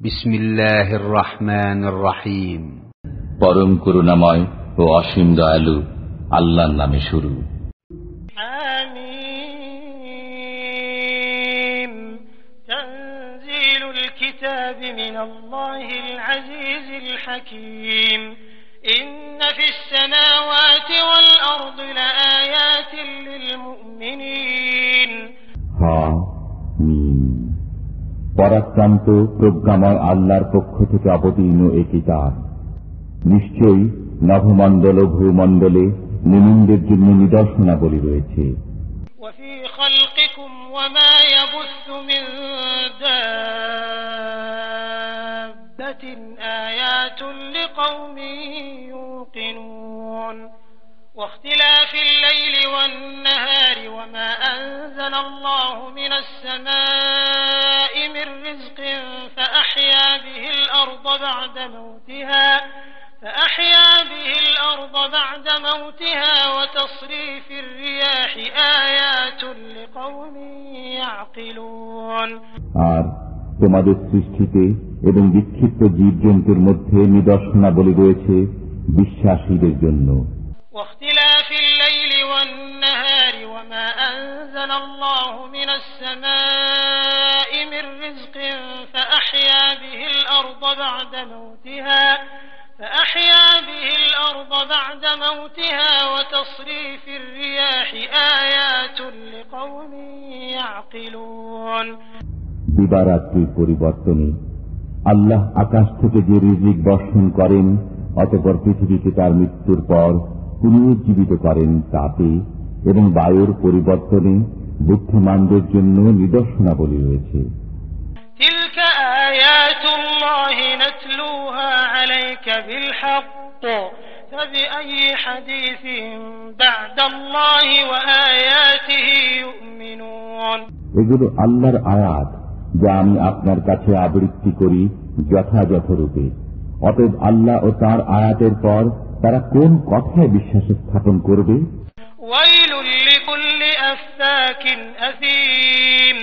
بسم الله الرحمن الرحيم পরম করুণাময় ও অসীম দয়ালু আল্লাহর নামে শুরু حميم تنزيل الكتاب من الله العزيز الحكيم إن في السماوات والأرض لآيات للمؤمنين হা মিম পরাক্রান্ত প্রজ্ঞাময় আল্লাহর পক্ষ থেকে অবতীর্ণ এ কিতাব নিশ্চয়ই নভমণ্ডল ও ভূমণ্ডলে মুমিনদের জন্য নিদর্শনাবলী রয়েছে وفي خلقكم وما يبث من دابة واختلاف الليل والنهار وما أنزل الله من السماء من رزق فأحيا به الأرض بعد موتها فأحيا به الأرض بعد موتها وتصريف الرياح آيات لقوم يعقلون আর তোমাদের সৃষ্টিতে এবং বিক্ষিপ্ত জীবজন্তুর মধ্যে নিদর্শনাবলী রয়েছে বিশ্বাসীদের জন্য واختلاف الليل والنهار وما أنزل الله من السماء من رزق فأحيا به الأرض بعد موتها فأحيا به الأرض بعد موتها وتصريف الرياح آيات لقوم يعقلون দিবারাত্রির পরিবর্তনে আল্লাহ আকাশ থেকে যে রিজিক বর্ষণ করেন অতপর পৃথিবীকে তার মৃত্যুর পর পুনরুজ্জীবিত করেন তাপে এবং বায়ুর পরিবর্তনে বুদ্ধিমানদের জন্য নিদর্শনাবলী রয়েছে। এগুলো আল্লাহর আয়াত যা আমি আপনার কাছে আবৃত্তি করি যথাযথরূপে। অতএব আল্লাহ ও তার আয়াতের পর তারা কোন কথায় বিশ্বাস স্থাপন করবে ويل لكل أفاك أثيم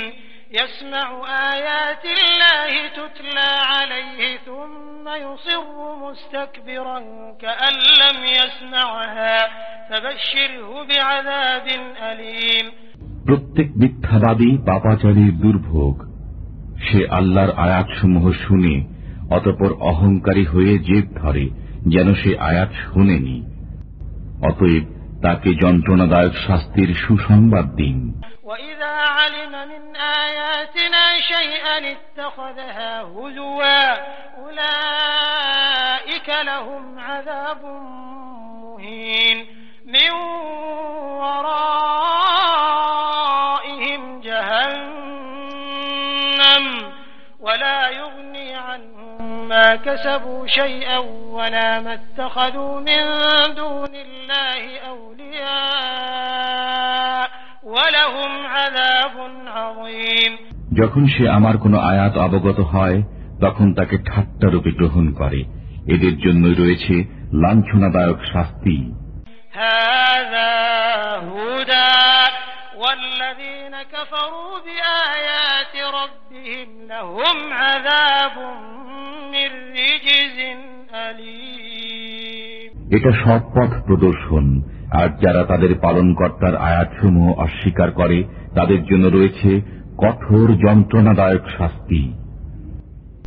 يسمع آيات الله تتلى عليه ثم يصر مستكبرا كأن لم يسمعها فبشره بعذاب أليم প্রত্যেক মিথ্যাবাদী পাপাচারীর দুর্ভোগ সে আল্লাহর আয়াতসমূহ শুনে অতপর অহংকারী হয়ে জেদ ধরে যেন সে আয়াত শুনেনি। অতএব তাকে যন্ত্রণাদায়ক শাস্তির সুসংবাদ দিন। من ما كسبوا شيئا ولا ما اتخذوا من دون الله أولياء ولهم عذاب عظيم যখন সে আমার কোনো আয়াত অবগত হয় তখন তাকে ঠাট্টারূপে গ্রহণ করে এদের জন্যই রয়েছে লাঞ্ছনাদায়ক শাস্তি هذا هدى والذين كفروا بآيات ربهم لهم عذاب من رجز أليم এটা সৎ পথ প্রদর্শন আর যারা তাদের পালনকর্তার আয়াতসমূহ অস্বীকার করে তাদের জন্য রয়েছে কঠোর যন্ত্রণাদায়ক শাস্তি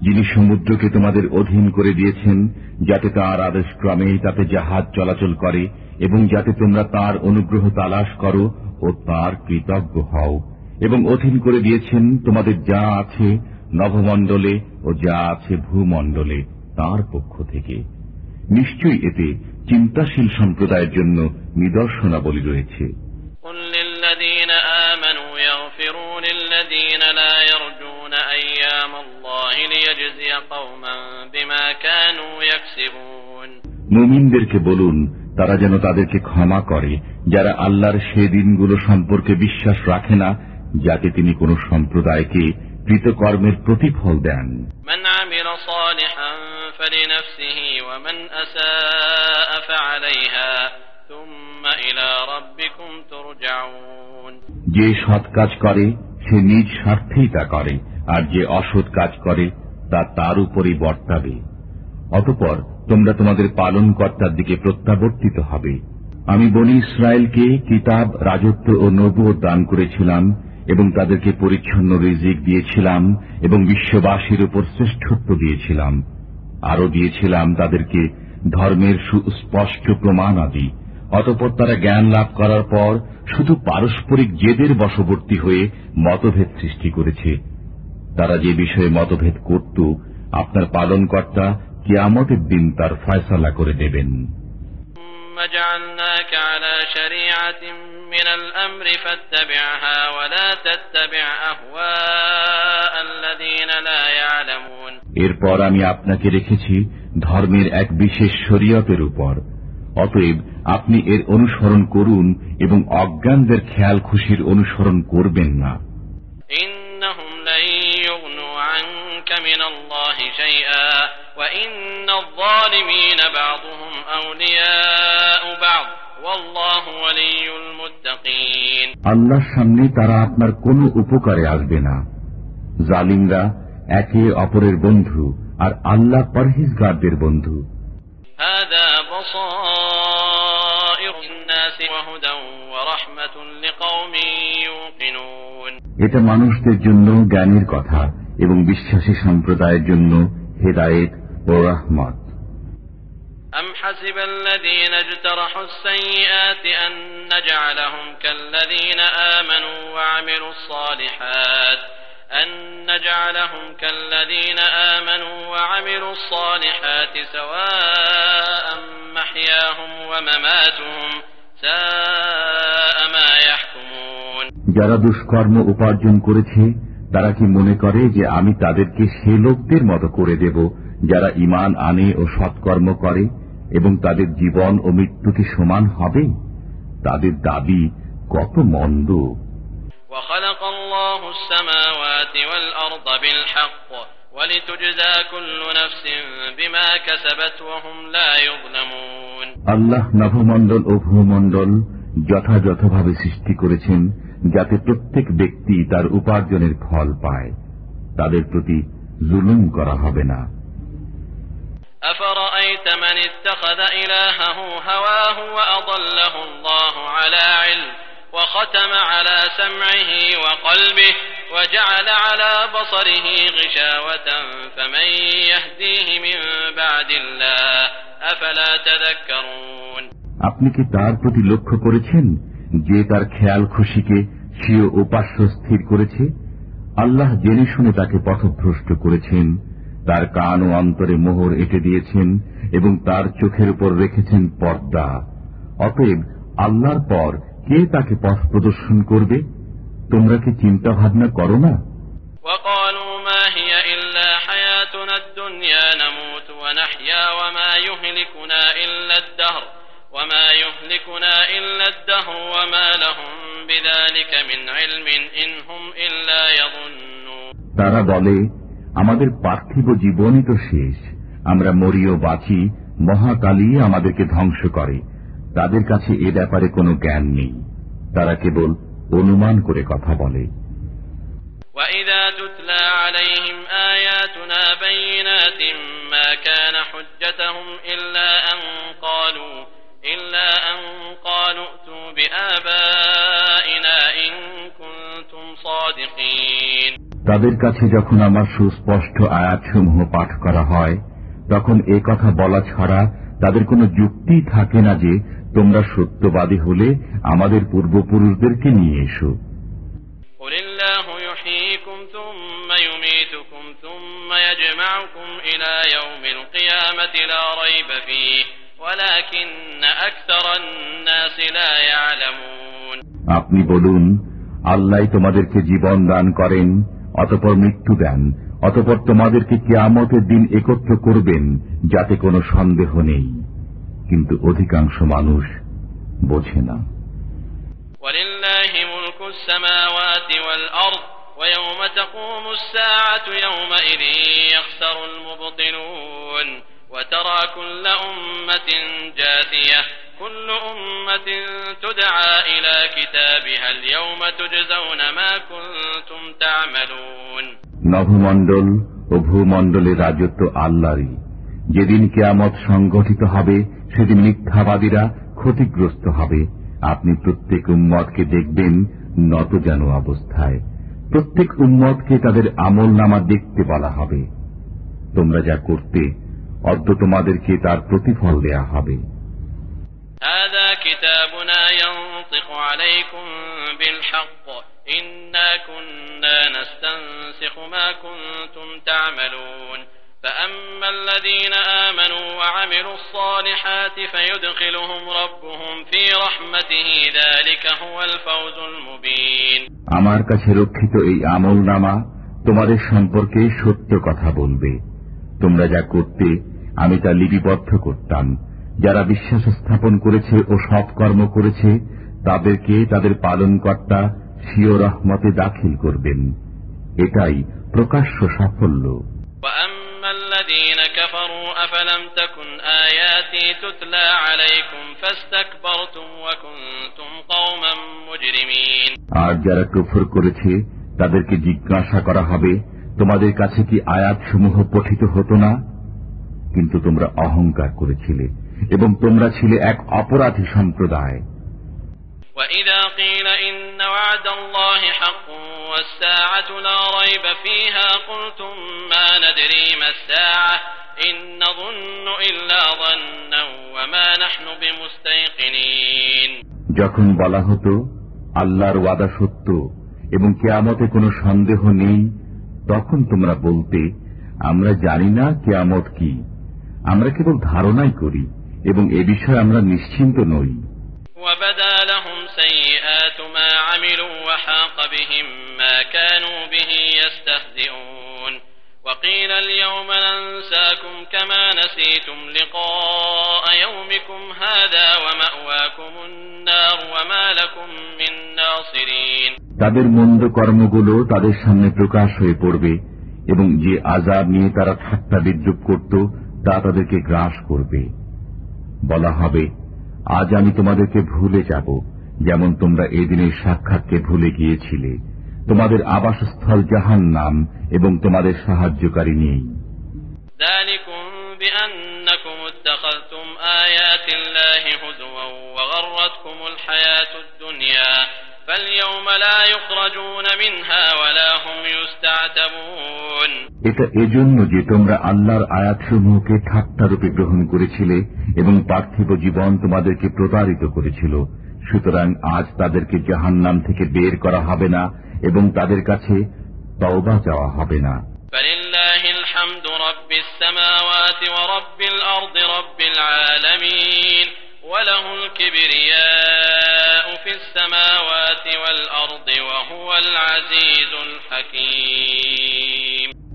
যিনি সমুদ্রকে তোমাদের অধীন করে দিয়েছেন যাতে তার আদেশক্রমে তাতে জাহাজ চলাচল করে এবং যাতে তোমরা তার অনুগ্রহ তালাশ করো ও তার কৃতজ্ঞ হও এবং অধীন করে দিয়েছেন তোমাদের যা আছে নভমণ্ডলে ও যা আছে ভূমণ্ডলে তার পক্ষ থেকে নিশ্চয়ই এতে চিন্তাশীল সম্প্রদায়ের জন্য নিদর্শনাবলী রয়েছে قل للذين آمنوا يغفروا للذين لا يرجون أيام الله ليجزي قوما بما كانوا يكسبون মুমিনদেরকে বলুন তারা যেন তাদেরকে ক্ষমা করে যারা আল্লাহর সে দিনগুলো সম্পর্কে বিশ্বাস রাখে না যাতে তিনি কোন সম্প্রদায়কে কৃতকর্মের প্রতিফল দেন من عمل صالحا فلنفسه ومن أساء فعليها ثم إلى ربكم ترجعون যে সৎ কাজ করে সে নিজ স্বার্থেই তা করে আর যে অসৎ কাজ করে, তা তার উপরই বর্তাবে। অতপর তোমরা তোমাদের পালন কর্তার দিকে প্রত্যাবর্তিত হবে। আমি বনি ইসরায়েলকে কিতাব, রাজত্ব ও নবুয় দান করেছিলাম এবং তাদেরকে পরিচ্ছন্ন রিজিক দিয়েছিলাম এবং বিশ্ববাসীর উপর শ্রেষ্ঠত্ব দিয়েছিলাম। আরও দিয়েছিলাম তাদেরকে ধর্মের সুস্পষ্ট প্রমাণ আদি অতপর তারা জ্ঞান লাভ করার পর শুধু পারস্পরিক জেদের বশবর্তী হয়ে মতভেদ সৃষ্টি করেছে। তারা যে বিষয়ে মতভেদ করত আপনার পালনকর্তা কিয়ামতের দিন তার ফয়সালা করে দেবেন ثم جعلناك على شريعة من الأمر فاتبعها ولا تتبع أهواء الذين لا يعلمون এরপর আমি আপনাকে রেখেছি ধর্মের এক বিশেষ শরীয়তের উপর অতএব আপনি এর অনুসরণ করুন এবং অজ্ঞানদের খেয়াল খুশির অনুসরণ করবেন না من الله شيئا وإن الظالمين بعضهم أولياء بعض والله ولي المتقين আল্লাহর সামনে তারা আপনার কোনো উপকারে আসবে না জালিমরা একে অপরের বন্ধু আর আল্লাহ পরহিজগারদের বন্ধু هذا بصائر الناس وهدى ورحمة لقوم يوقنون এটা মানুষদের জন্য জ্ঞানের কথা এবং বিশ্বাসী সম্প্রদায়ের জন্য হেদায়েত ও রহমত أم حسب الذين اجترحوا السيئات أن نجعلهم كالذين آمنوا وعملوا الصالحات أن نجعلهم كالذين آمنوا وعملوا الصالحات سواء محياهم ومماتهم ساء ما يحكمون যারা দুষ্কর্ম উপার্জন করেছে তারা কি মনে করে যে আমি তাদেরকে সে লোকদের মতো করে দেব যারা ইমান আনে ও সৎকর্ম করে এবং তাদের জীবন ও মৃত্যু কি সমান হবে তাদের দাবি কত মন্দ وخلق الله السماوات والأرض بالحق ولتجزى كل نفس بما كسبت وهم لا يظلمون আল্লাহ নভমণ্ডল ও ভূমণ্ডল যথাযথভাবে সৃষ্টি করেছেন যাতে প্রত্যেক ব্যক্তি তার উপার্জনের ফল পায় তাদের প্রতি জুলুম করা হবে না أفرأيت من اتخذ إلهه هواه وأضله الله على علم وختم على سمعه وقلبه وجعل على بصره غشاوة فمن يهديه من بعد الله أفلا تذكرون আপনি কি তার প্রতি লক্ষ্য করেছেন যে তার খেয়াল খুশিকে স্বীয় উপাস্য স্থির করেছে আল্লাহ জেনে শুনে তাকে পথভ্রষ্ট করেছেন তার কান ও অন্তরে মোহর এঁটে দিয়েছেন এবং তার চোখের উপর রেখেছেন পর্দা অতএব আল্লাহর পর কে তাকে পথ প্রদর্শন করবে তোমরা কি চিন্তা ভাবনা করো না وقالوا ما هي إلا حياتنا الدنيا نموت ونحيا وما يهلكنا إلا الدهر وما يهلكنا إلا الدهر وما لهم بذلك من علم إن هم إلا يظنون তারা বলে আমাদের পার্থিব জীবনই তো শেষ আমরা মরি ও বাঁচি মহাকালী আমাদেরকে ধ্বংস করে তাদের কাছে এ ব্যাপারে কোনো জ্ঞান নেই তারা কেবল অনুমান করে কথা বলে وإذا تتلى عليهم তাদের কাছে যখন আমার সুস্পষ্ট আয়াতসমূহ পাঠ করা হয় তখন এ কথা বলা ছাড়া তাদের কোনো যুক্তি থাকে না যে তোমরা সত্যবাদী হলে আমাদের পূর্বপুরুষদেরকে নিয়ে এসো। আপনি বলুন আল্লাহ তোমাদেরকে জীবন দান করেন অতপর মৃত্যু দেন অতপর তোমাদেরকে কিয়ামতের দিন একত্র করবেন যাতে কোনো সন্দেহ নেই কিন্তু অধিকাংশ মানুষ বোঝে না ولله ملك السماوات والأرض ويوم تقوم الساعة يومئذ يخسر المبطلون وترى كل أمة جاثية كل أمة تدعى إلى كتابها اليوم تجزون ما كنتم تعملون নভমণ্ডল ও ভূমণ্ডলের রাজত্ব আল্লাহরই যেদিন কেয়ামত সংগঠিত হবে সেদিন মিথ্যাবাদীরা ক্ষতিগ্রস্ত হবে আপনি প্রত্যেক উম্মতকে দেখবেন নত যেন অবস্থায় প্রত্যেক উম্মতকে তাদের আমল নামা দেখতে বলা হবে তোমরা যা করতে অদ্য তোমাদেরকে তার প্রতিফল দেয়া হবে هذا كتابنا ينطق عليكم بالحق إنا كنا نستنسخ ما كنتم تعملون فأما الذين آمنوا وعملوا الصالحات فيدخلهم ربهم في رحمته ذلك هو الفوز المبين আমার কাছে রক্ষিত এই আমল নামা তোমাদের সম্পর্কে সত্য কথা বলবে তোমরা যা করতে আমি তা লিপিবদ্ধ করতাম যারা বিশ্বাস স্থাপন করেছে ও সৎকর্ম করেছে তাদেরকে তাদের পালনকর্তা সিও রহমতে দাখিল করবেন। এটাই প্রকাশ্য সাফল্য। আর যারা কুফর করেছে তাদেরকে জিজ্ঞাসা করা হবে তোমাদের কাছে কি আয়াতসমূহ পঠিত হতো না? কিন্তু তোমরা অহংকার করেছিলে। এবং তোমরা ছিলে এক অপরাধী সম্প্রদায় وإذا قيل إن وعد الله حق والساعة لا ريب فيها قلتم ما ندري ما الساعة إن نظن إلا ظنا وما نحن بمستيقنين যখন বলা হতো আল্লাহর ওয়াদা সত্য এবং কেয়ামতে কোনো সন্দেহ নেই তখন তোমরা বলতে আমরা জানি না কেয়ামত কি আমরা কেবল ধারণাই করি এবং এ বিষয়ে আমরা নিশ্চিন্ত নই। তাদের মন্দ কর্মগুলো তাদের সামনে প্রকাশ হয়ে পড়বে এবং যে আজাব নিয়ে তারা ঠাট্টা বিদ্রুপ করত তা তাদেরকে গ্রাস করবে। বলা হবে আজ আমি তোমাদেরকে ভুলে যাব যেমন তোমরা এদিনের সাক্ষাৎকে ভুলে গিয়েছিলে। তোমাদের আবাসস্থল জাহান নাম এবং তোমাদের সাহায্যকারী নেই। এটা এজন্য যে তোমরা আল্লাহর আয়াতসমূহকে ঠাট্টারূপে গ্রহণ করেছিলে এবং পার্থিব জীবন তোমাদেরকে প্রতারিত করেছিল। সুতরাং আজ তাদেরকে জাহান নাম থেকে বের করা হবে না এবং তাদের কাছে তওবা যাওয়া হবে না।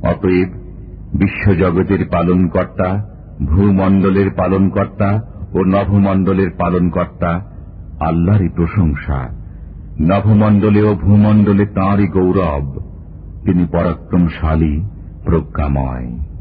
অতএব বিশ্বজগতের পালন কর্তা ভূমণ্ডলের পালনকর্তা ও নভমণ্ডলের পালনকর্তা, আল্লাহরই প্রশংসা। নভমণ্ডলে ও ভূমণ্ডলে তাঁরই গৌরব। তিনি পরাক্রমশালী, প্রজ্ঞাময়।